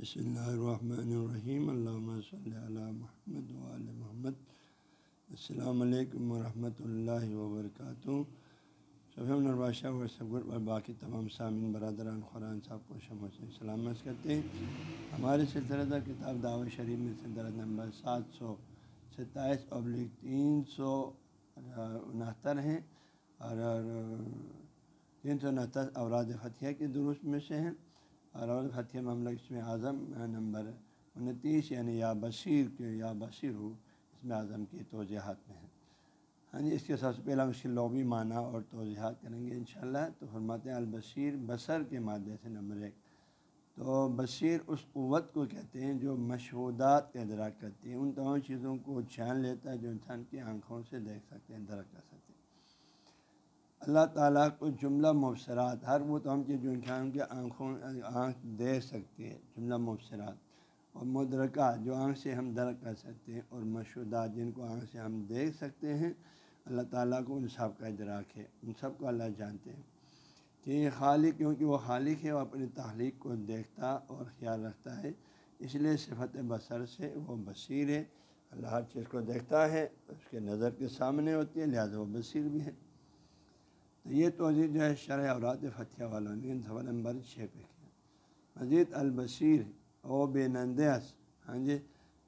بسم اللہ الرحمن الرحیم اللہ صلی اللہ محمد وعلی محمد السلام علیکم ورحمۃ اللہ وبرکاتہ صفیم البادشاہ و اور باقی تمام سامعین برادران قرآن صاحب کو شم سے سلامت کرتے ہیں ہمارے سلسلہ کتاب دعوت شریف میں سے نمبر سات سو ستائیس ابلک تین سو انہتر ہیں اور تین سو انہتر اوراد فتح کے درست میں سے ہیں اور فتح معاملہ اس میں اعظم نمبر انتیس یعنی یا بشیر کے یا بشیر ہو، اس میں اعظم کی توجہات میں ہے۔ ہاں جی اس کے سب سے پہلا اس کی لوبی معنی اور توجہات کریں گے انشاءاللہ۔ تو فرماتے ہیں البشیر بصر کے مادے سے نمبر ایک۔ تو بشیر اس قوت کو کہتے ہیں جو مشہودات کا ادراک کرتی ہے۔ ان تمام چیزوں کو جان لیتا ہے جو انسان کی آنکھوں سے دیکھ سکتے ہیں، درک کر سکتے ہیں۔ اللہ تعالیٰ کو جملہ مبصرات، ہر وہ تمام چیز جو انسان کی آنکھوں، آنکھ دیکھ سکتی ہے جملہ مبصرات۔ اور مدرکہ، جو آنکھ سے ہم درک کر سکتے ہیں، اور مشہودات جن کو آنکھ سے ہم دیکھ سکتے ہیں، اللہ تعالیٰ کو ان سب کا ادراک ہے، ان سب کو اللہ جانتے ہیں۔ کہ خالق، کیونکہ وہ خالق ہے، وہ اپنی تحلیق کو دیکھتا اور خیال رکھتا ہے، اس لیے صفت بصر سے وہ بصیر ہے۔ اللہ ہر چیز کو دیکھتا ہے، اس کے نظر کے سامنے ہوتی ہے، لہٰذا وہ بصیر بھی ہے۔ تو یہ توضیع جو ہے شرح اورات فتح والوں نے سوال نمبر چھ پہ کیا مزید البشیر، او بے نندس ہاں جی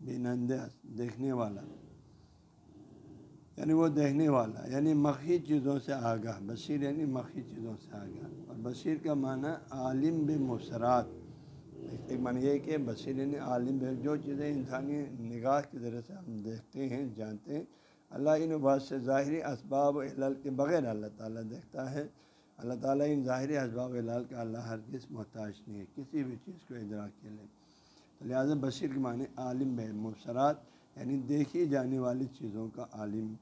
بے نندس دیکھنے والا۔ یعنی وہ دیکھنے والا یعنی مخی چیزوں سے آگاہ، بشیر یعنی مخی چیزوں سے آگاہ۔ اور بشیر کا معنی عالم بے مبصرات ایک معنی یہ کہ بشیر یعنی عالم بے، جو چیزیں انسانی نگاہ کے ذریعے سے ہم دیکھتے ہیں، جانتے ہیں اللہ ان بات سے ظاہری اسباب و علال کے بغیر اللہ تعالیٰ دیکھتا ہے۔ اللہ تعالیٰ ان ظاہری اسباب علال کا اللہ ہر کس محتاج نہیں ہے، کسی بھی چیز کو ادراک کے لیے۔ تو لہٰذا بشیر کے معنی عالم بے مبصرات یعنی دیکھی جانے والی چیزوں کا عالم۔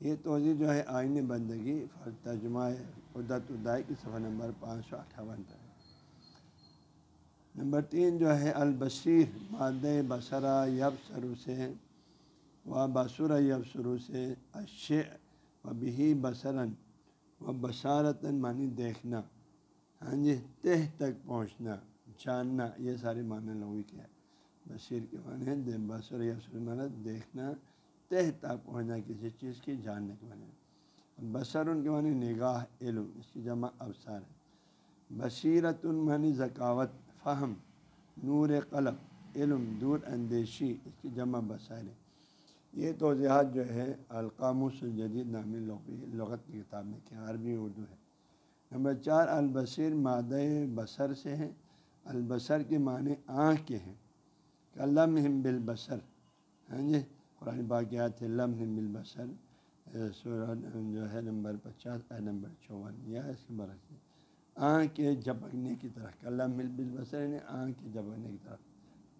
یہ توضیع جو ہے آئین بندگی ترجمہ قدت الدائی کی صفحہ نمبر پانچ سو اٹھاون پر۔ نمبر تین جو ہے البشیر ماد بصرا یب سرو سے و بصر یب سے اشع و بہی بصراً و بصارتاً معنی دیکھنا ہاں جی تہ تک پہنچنا، جاننا، یہ سارے معنی لوگوں کے ہے۔ بشیر کے معنی بصر یب معنی دیکھنا، تہ تک پہنچنا کسی چیز کی، جاننے کے معنی۔ بصر ان کے معنی نگاہ، علم، اس کی جمع افسار ہے۔ بصیرت معنی ذکاوت، فہم، نور قلب، علم، دور اندیشی، اس کی جمع بصائر ہے۔ یہ توضیحات جو ہے القاموس الجدید نامی لغت کی کتاب میں کیا عربی اردو ہے۔ نمبر چار، البصیر مادہ بصر سے ہیں۔ البصر کے معنی آنکھ کے ہیں۔ کلم ہم بالبصر۔ ہاں جی قرآن باقیات لمحم بالبصر۔ جو ہے، نمبر پچاس نمبر چون۔ یا اس کے برعکس آنکھ کے جھپکنے کی طرف کلم بالبصر یعنی آنکھ کے جھپکنے کی طرف۔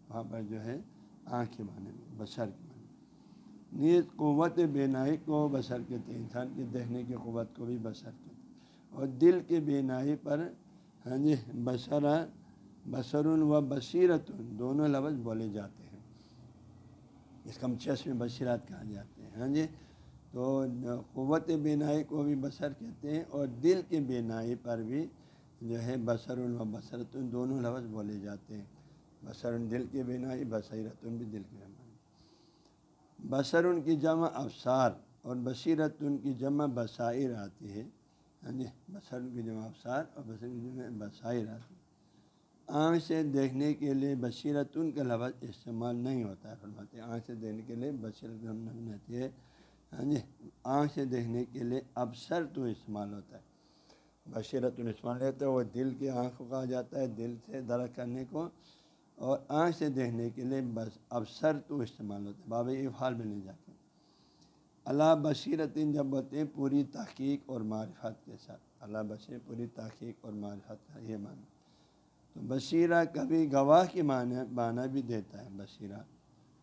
وہاں پر جو ہے، آنکھ کے معنی میں، بصر کے معنی نیز قوت بینائی کو بصر کہتے ہیں انسان کے دیکھنے کی قوت کو بھی بصر کہتے ہیں اور دل کے بینائی پر ہاں جی بصرا بصر و بصیرت دونوں لفظ بولے جاتے ہیں۔ اس کا چشم میں بصیرات کہا جاتے ہیں ہاں جی۔ تو قوت بینائی کو بھی بصر کہتے ہیں اور دل کے بینائی پر بھی جو ہے بصر و بصرت دونوں لفظ بولے جاتے ہیں۔ بصر دل کے بینائی بصیرت بھی دل کے بینائی۔ بصر ان کی جمع افسار اور بصیرت ان کی جمع بصائر آتی ہے۔ ہاں جی بصر ان کی جمع افسار اور بصیر کی جمع بصائر آتی ہے۔ آنکھ سے دیکھنے کے لیے بصیرت ان کا لفظ استعمال نہیں ہوتا ہے، فرماتے ہیں آنکھ سے دیکھنے کے لیے بصیرت نہیں آتی ہے۔ ہاں جی آنکھ سے دیکھنے کے لیے ابصر تو استعمال ہوتا ہے۔ بصیرت استعمال ہوتا ہے وہ دل کی آنکھ کو کہا جاتا ہے، دل سے درخت کرنے کو اور آنکھ سے دیکھنے کے لیے بس ابسر تو استعمال ہوتے باب افعال میں نہیں جاتے۔ اللہ بصیرت جب ہوتے ہیں، پوری تحقیق اور معرفت کے ساتھ۔ اللہ بشیر پوری تحقیق اور معرفت کا یہ معنی۔ تو بصیرہ کبھی گواہ کی معنی معنی بھی دیتا ہے بصیرہ۔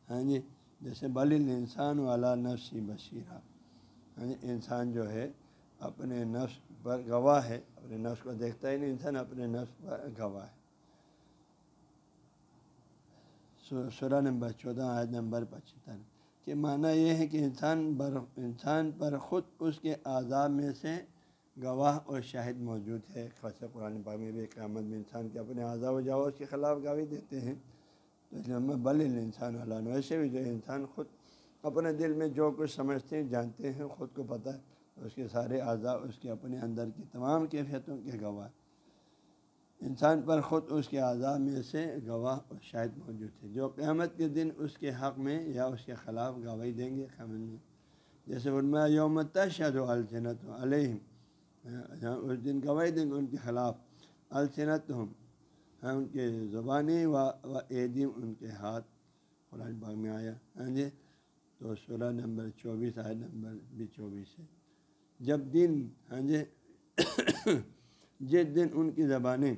ہاں جی جیسے بل انسان والا نفسی بصیرہ۔ ہاں جی انسان جو ہے، اپنے نفس پر گواہ ہے۔ اپنے نفس کو دیکھتا ہی نہیں، انسان اپنے نفس پر گواہ ہے۔ سورہ نمبر چودہ عائد نمبر پچہتر کہ معنی یہ ہے کہ انسان بر انسان پر خود اس کے عذاب میں سے گواہ اور شاہد موجود ہے۔ خاص قرآن پاک میں بھی قیامت میں انسان کے اپنے اعضاء و جاؤ اس کے خلاف گواہی دیتے ہیں۔ تو اس لیے بل انسان علان ویسے بھی جو انسان خود اپنے دل میں جو کچھ سمجھتے ہیں، جانتے ہیں، خود کو پتہ ہے، اس کے سارے اعضاء اس کے اپنے اندر کی تمام کیفیتوں کے گواہ۔ انسان پر خود اس کے اعضاء میں سے گواہ شاید موجود تھے۔ جو قیامت کے دن اس کے حق میں یا اس کے خلاف گواہی دیں گے میں۔ جیسے فرمایا، یوم تشہد و السنت علیہم ہاں، اس دن گواہی دیں گے ان کے خلاف۔ السنت ہم ہاں، ان کے زبانیں و ایدیم ان کے ہاتھ۔ قرآن باغ میں آیا۔ ہاں جی تو سولہ نمبر چوبیس آئے نمبر بھی چوبیس ہے۔ جب دن ہاں جی جس دن ان کی زبانیں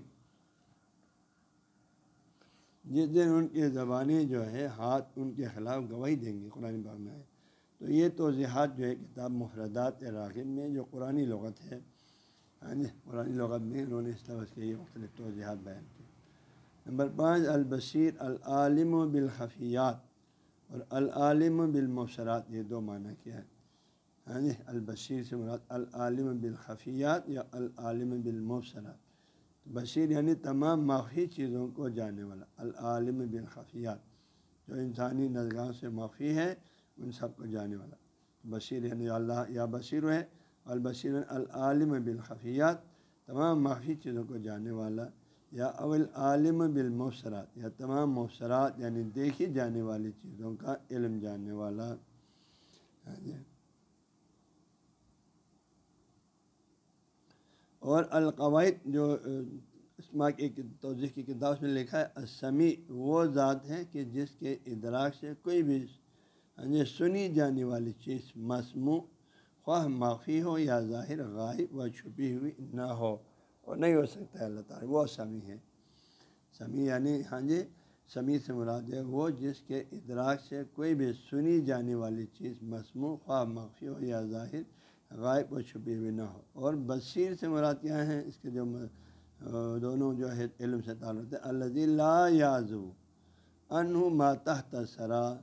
جس دن ان کی زبانیں جو ہے ہاتھ ان کے خلاف گواہی دیں گے، قرآن باغ میں آئے۔ تو یہ توضیحات جو ہے کتاب محردات راغب میں، جو قرآن لغت ہے۔ ہاں جی قرآن لغت میں انہوں نے اس طرح کے یہ مختلف توضیحات بیان کی نمبر پانچ، البشیر، العالم و بالخفیات اور العالم بالمبصرات یہ دو معنی کیا ہے ہاں جی البشیر سے مراد العالم بالخفیات یا العالم بالمبصرات بشیر یعنی تمام مخفی چیزوں کو جاننے والا، العالم بالخفیات جو انسانی نظگاہ سے مخفی ہے، ان سب کو جاننے والا۔ بشیر یعنی اللہ، یا بشیر ہے، البشیر العالم بالخفیات تمام مخفی چیزوں کو جاننے والا، یا اول عالم بالموسرات یا تمام موسرات یعنی دیکھی جانے والی چیزوں کا علم جاننے والا ہاں جی۔ اور القواعد جو اسما کی توضیح کی کتاب میں لکھا ہے اسمی وہ ذات ہے کہ جس کے ادراک سے کوئی بھی ہاں جی، سنی جانے والی چیز مصموع خواہ معافی ہو یا ظاہر غائب و چھپی ہوئی نہ ہو، اور نہیں ہو سکتا ہے، اللہ تعالیٰ، وہ سمیع ہے۔ سمیع یعنی ہاں جی سمیع سے مراد ہے وہ جس کے ادراک سے کوئی بھی سنی جانے والی چیز مصموع خواہ معافی ہو یا ظاہر غائب و چھپی ہوئی نہ ہو۔ اور بصیر سے مراد کیا ہے اس کے جو دونوں جو ہے علم سے تعلق ہے۔ اللہ لا یازو ان ماتحت سرا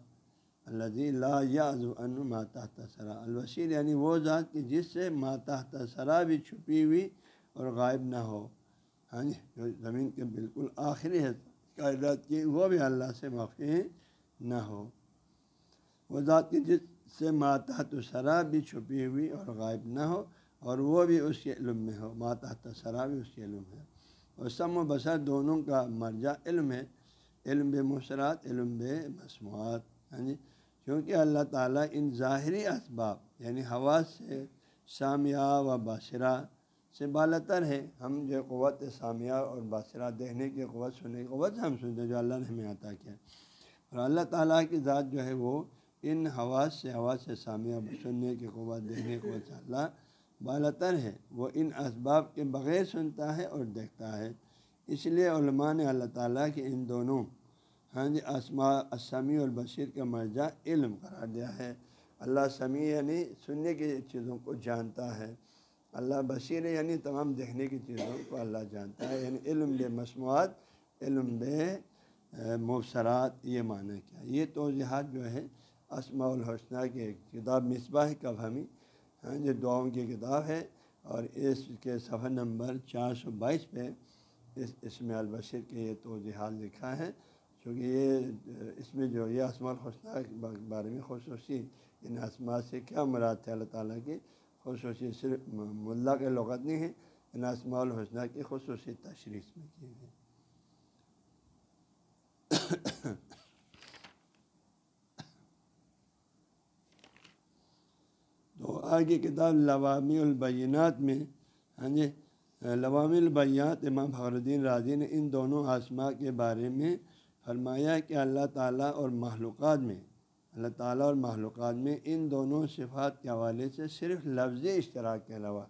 اللہ لا یازو ان ماتحت سرا البشیر یعنی وہ ذات کہ جس سے ماتحت سرا بھی چھپی ہوئی اور غائب نہ ہو۔ ہاں جی جو زمین کے بالکل آخری ہے کائرات کی، وہ بھی اللہ سے معافی نہ ہو۔ وہ ذات کی جس سے ماتحت سرا بھی چھپی ہوئی اور غائب نہ ہو، اور وہ بھی اس کے علم میں ہو۔ ماتحت سرا بھی اس کے علم ہے اور سم و بسر دونوں کا مرجع علم ہے۔ علم بے مصرات علم بے مصنوعات ہاں جی؟ کیونکہ اللہ تعالیٰ ان ظاہری اسباب یعنی ہوا سے سامیہ و باشرہ سے بالتر ہے۔ ہم جو قوت سامیہ اور باشرہ دیکھنے کی قوت، سننے کی قوت ہم سنتے جو اللہ نے ہمیں عطا کیا اور اللہ تعالیٰ کی ذات جو ہے وہ ان حواس سے حواس سے سامیہ سننے کی قوت، دیکھنے کو اللہ بالتر ہے۔ وہ ان اسباب کے بغیر سنتا ہے اور دیکھتا ہے۔ اس لیے علماء نے اللہ تعالیٰ کے ان دونوں ہاں جی اسما اسمی اور بشیر کا مرجع علم قرار دیا ہے۔ اللہ سمیع یعنی سننے کی چیزوں کو جانتا ہے۔ اللہ بشیر یعنی تمام دیکھنے کی چیزوں کو اللہ جانتا ہے۔ یعنی علم بے مصنوعات علم بے مبصرات، یہ معنی کیا یہ توضیحات جو ہے اسماء الحسنہ کی کتاب مصباح کا ہمیں ہاں جو دعاؤں کی کتاب ہے، اور اس کے صفحہ نمبر چار سو بائیس پہ اس اسم البشر کے یہ توضیحات لکھا ہے، چونکہ یہ، اس میں جو یہ اسماء الحسنہ کے بارے میں خصوصی ان اسماء سے کیا مراد ہے اللہ تعالیٰ کی؟ خصوصی صرف ملا کے لغت نہیں ہے، ان اسماء الحسنہ کی خصوصی تشریح میں کی گئی تو آگے کتاب لوامی البینات میں ہاں جی لوامی البینات امام فخر الدین راضی نے ان دونوں آسما کے بارے میں فرمایا کہ اللہ تعالیٰ اور معلومات میں، اللہ تعالیٰ اور معلومات میں ان دونوں صفات کے حوالے سے صرف لفظی اشتراک کے علاوہ،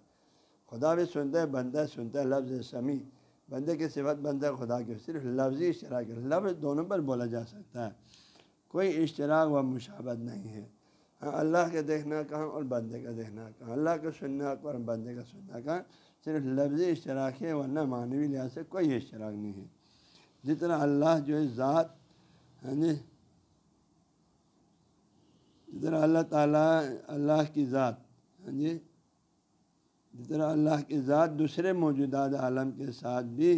خدا بھی سنتا ہے، بندہ سنتا ہے، لفظ سمیع، بندے کی صفت بندہ خدا کے، صرف لفظی اشتراک لفظ دونوں پر بولا جا سکتا ہے۔ کوئی اشتراک و مشابت نہیں ہے۔ ہاں، اللہ کے دیکھنا کہاں اور بندے کا دیکھنا کہاں؟ اللہ کا سننا اور بندے کا سننا کہاں؟ صرف لفظی اشتراک ہے، ورنہ معنوی لحاظ سے کوئی اشتراک نہیں ہے۔ جتنا اللہ جو ہے ذات ہاں جی جتنا اللہ تعالیٰ اللہ کی ذات ہاں جی جتنا اللہ کی ذات دوسرے موجودات عالم کے ساتھ بھی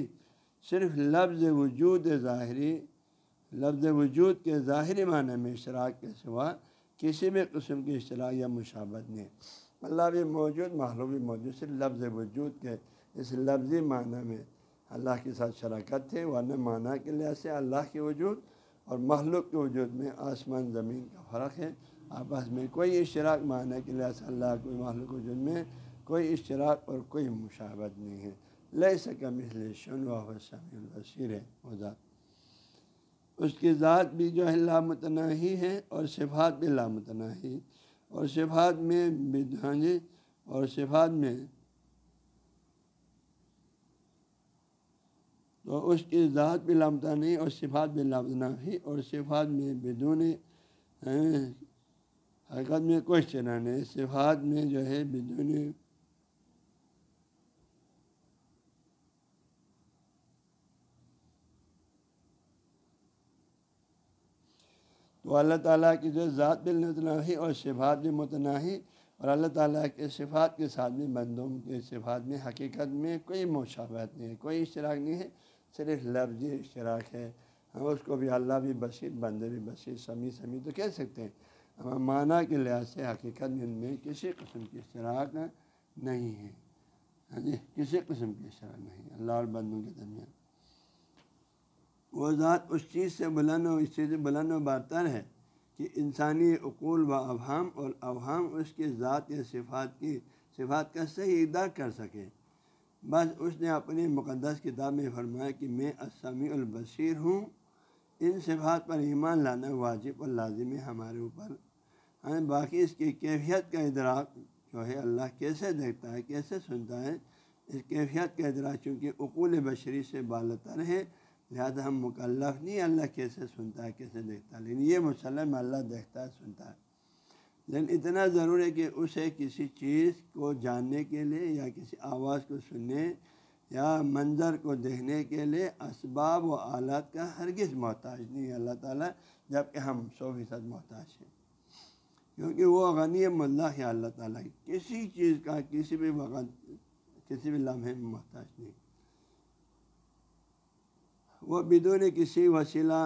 صرف لفظ وجود ظاہری، لفظ وجود کے ظاہری معنی میں اشتراک کے سوا کسی بھی قسم کی اشتراک یا مشابت نہیں۔ اللہ بھی موجود محلوب بھی موجود، صرف لفظ وجود کے اس لفظی معنی میں اللہ کے ساتھ شراکت تھے ورنہ معنی کے لحاظ سے اللہ کے وجود اور مخلوق کے وجود میں آسمان، زمین کا فرق ہے۔ آپس میں کوئی اشتراک معنی کے لحاظ سے اللہ کوئی مخلوق وجود میں کوئی اشتراک اور کوئی مشابت نہیں ہے۔ لے سکم اس لیے شن و سمی البصیر ہے۔ وہ اس کی ذات بھی جو ہے لامتناہی ہے اور صفات بھی لامتناہی اور صفات میں ہاں جی اور صفات میں۔ تو اس کی ذات بھی لامتا نہیں اور صفات بھی لامتناہی اور صفات میں بدون ہاں، حرکت میں کوئی چنا نہیں صفات میں جو ہے بدون تو اللہ تعالیٰ کی جو ذات بھی متناحی اور صفات بھی متناحی اور اللہ تعالیٰ کے صفات کے ساتھ میں بندوں کے صفات میں، حقیقت میں کوئی مشابت نہیں ہے، کوئی اشتراک نہیں ہے، صرف لفظی اشتراک ہے۔ ہم اس کو بھی اللہ بھی بشیر بندے بھی بشیر سمی سمی تو کہہ سکتے ہیں۔ ہم معنی کے لحاظ سے حقیقت میں ان میں کسی قسم کی اشتراک نہیں ہے۔ ہاں جی کسی قسم کی اشتراک نہیں اللہ اور بندوں کے درمیان۔ وہ ذات اس چیز سے بلند و اس چیز سے بلند و برتر ہے کہ انسانی اقول و ابہام اور ابہام اس کی ذات یا صفات کی صفات کا صحیح ادا کر سکے۔ بس اس نے اپنی مقدس کتاب میں فرمایا کہ میں اسمی البصیر ہوں۔ ان صفات پر ایمان لانا واجب اور لازم ہے ہمارے اوپر۔ ہاں باقی اس کی کیفیت کا ادراک جو ہے اللہ کیسے دیکھتا ہے، کیسے سنتا ہے، اس کیفیت کا ادراک چونکہ اقول بشری سے بالتر ہے۔ لہٰذا ہم مکلف نہیں اللہ کیسے سنتا ہے، کیسے دیکھتا ہے؟ لیکن یہ مسلم اللہ دیکھتا ہے، سنتا ہے۔ لیکن اتنا ضرور ہے کہ اسے کسی چیز کو جاننے کے لیے یا کسی آواز کو سننے یا منظر کو دیکھنے کے لیے اسباب و آلات کا ہرگز محتاج نہیں ہے۔ اللہ تعالیٰ جبکہ ہم سو فیصد محتاج ہیں۔ کیونکہ وہ غنی اللہ ہے، اللہ تعالیٰ کسی چیز کا، کسی بھی وقت، کسی بھی لمحے میں محتاج نہیں۔ وہ بدون کسی وسیلہ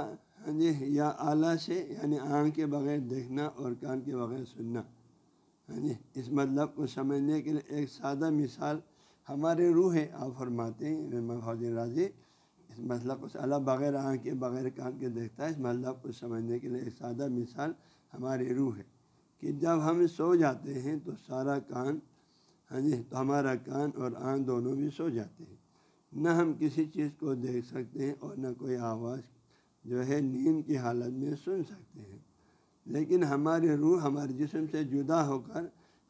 ہاں جی یا اعلیٰ سے یعنی آنکھ کے بغیر دیکھنا اور کان کے بغیر سننا ہاں جی اس مطلب کو سمجھنے کے لیے ایک سادہ مثال ہمارے روح ہے، آپ فرماتے ہیں راضی، اس مطلب کو اللہ بغیر آنکھ کے بغیر کان کے دیکھتا ہے، اس مطلب کو سمجھنے کے لیے ایک سادہ مثال ہماری روح ہے کہ جب ہم سو جاتے ہیں تو سارا کان ہاں جی تو ہمارا کان اور آنکھ دونوں بھی سو جاتے ہیں۔ نہ ہم کسی چیز کو دیکھ سکتے ہیں اور نہ کوئی آواز جو ہے نیند کی حالت میں سن سکتے ہیں۔ لیکن ہمارے روح ہمارے جسم سے جدا ہو کر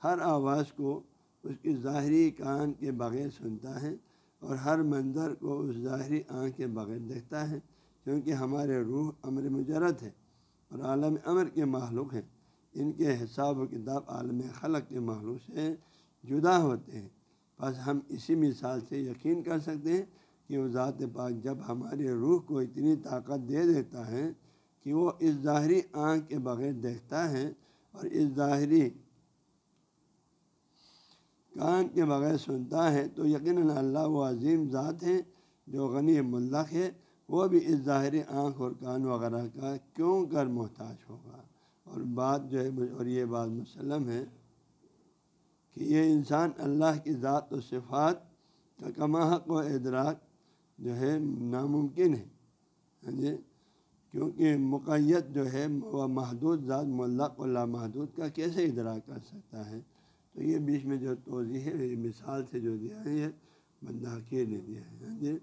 ہر آواز کو اس کی ظاہری کان کے بغیر سنتا ہے اور ہر منظر کو اس ظاہری آنکھ کے بغیر دیکھتا ہے، کیونکہ ہمارے روح امر مجرد ہے اور عالم امر کے معلوم ہیں۔ ان کے حساب و کتاب عالم خلق کے معلوم سے جدا ہوتے ہیں۔ بس ہم اسی مثال سے یقین کر سکتے ہیں کہ وہ ذات پاک جب ہمارے روح کو اتنی طاقت دے دیتا ہے کہ وہ اس ظاہری آنکھ کے بغیر دیکھتا ہے اور اس ظاہری کان کے بغیر سنتا ہے، تو یقیناً اللہ وہ عظیم ذات ہیں جو غنی ملک ہے۔ وہ بھی اس ظاہری آنکھ اور کان وغیرہ کا کیوں کر محتاج ہوگا؟ اور بات جو ہے، اور یہ بات مسلم ہے۔ کہ یہ انسان اللہ کی ذات و صفات کا کماحق و ادراک جو ہے ناممکن ہے۔ ہاں جی؟ کیونکہ مقیت جو ہے وہ محدود ذات ملق و لامحدود کا کیسے ادراک کر سکتا ہے؟ تو یہ بیچ میں جو توضیع ہے یہ مثال سے جو دیا ہے یہ بندہ کے نے دیا ہے۔ ہاں جی؟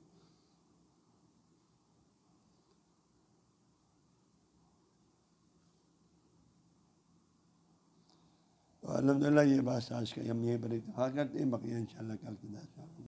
الحمد للہ یہ بات آج کا ہم یہیں پر اتفاق کرتے ہیں بقیہ ان شاء اللہ کل کے دس